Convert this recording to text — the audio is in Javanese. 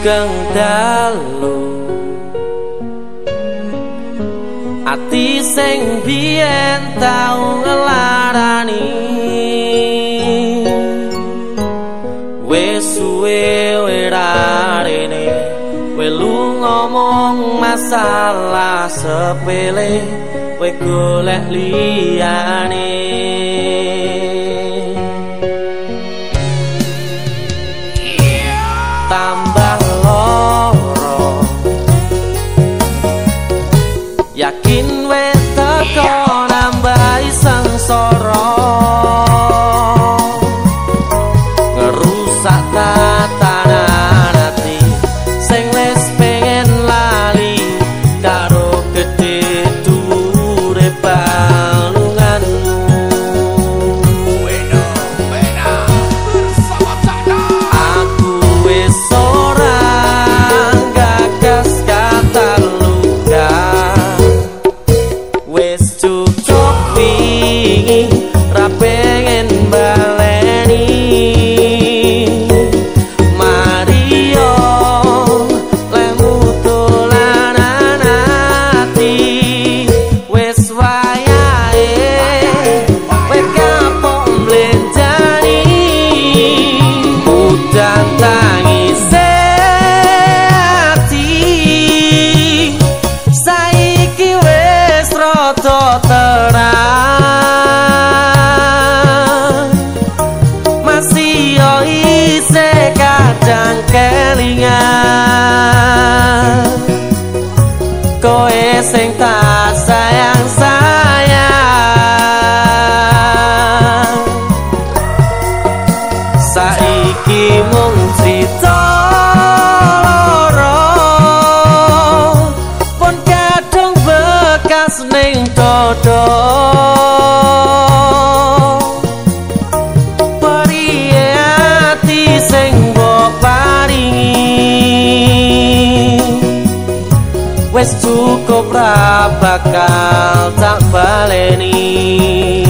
Sugeng dalu. Ati sing biyen tau ngelarani. Wis suwe werarene welu ngomong masalah sepele we golek liyane こ sing tak sayang sayang. Saiki mung cita pun kadung bekas ning dodong wis cukup ra bakal tak baleni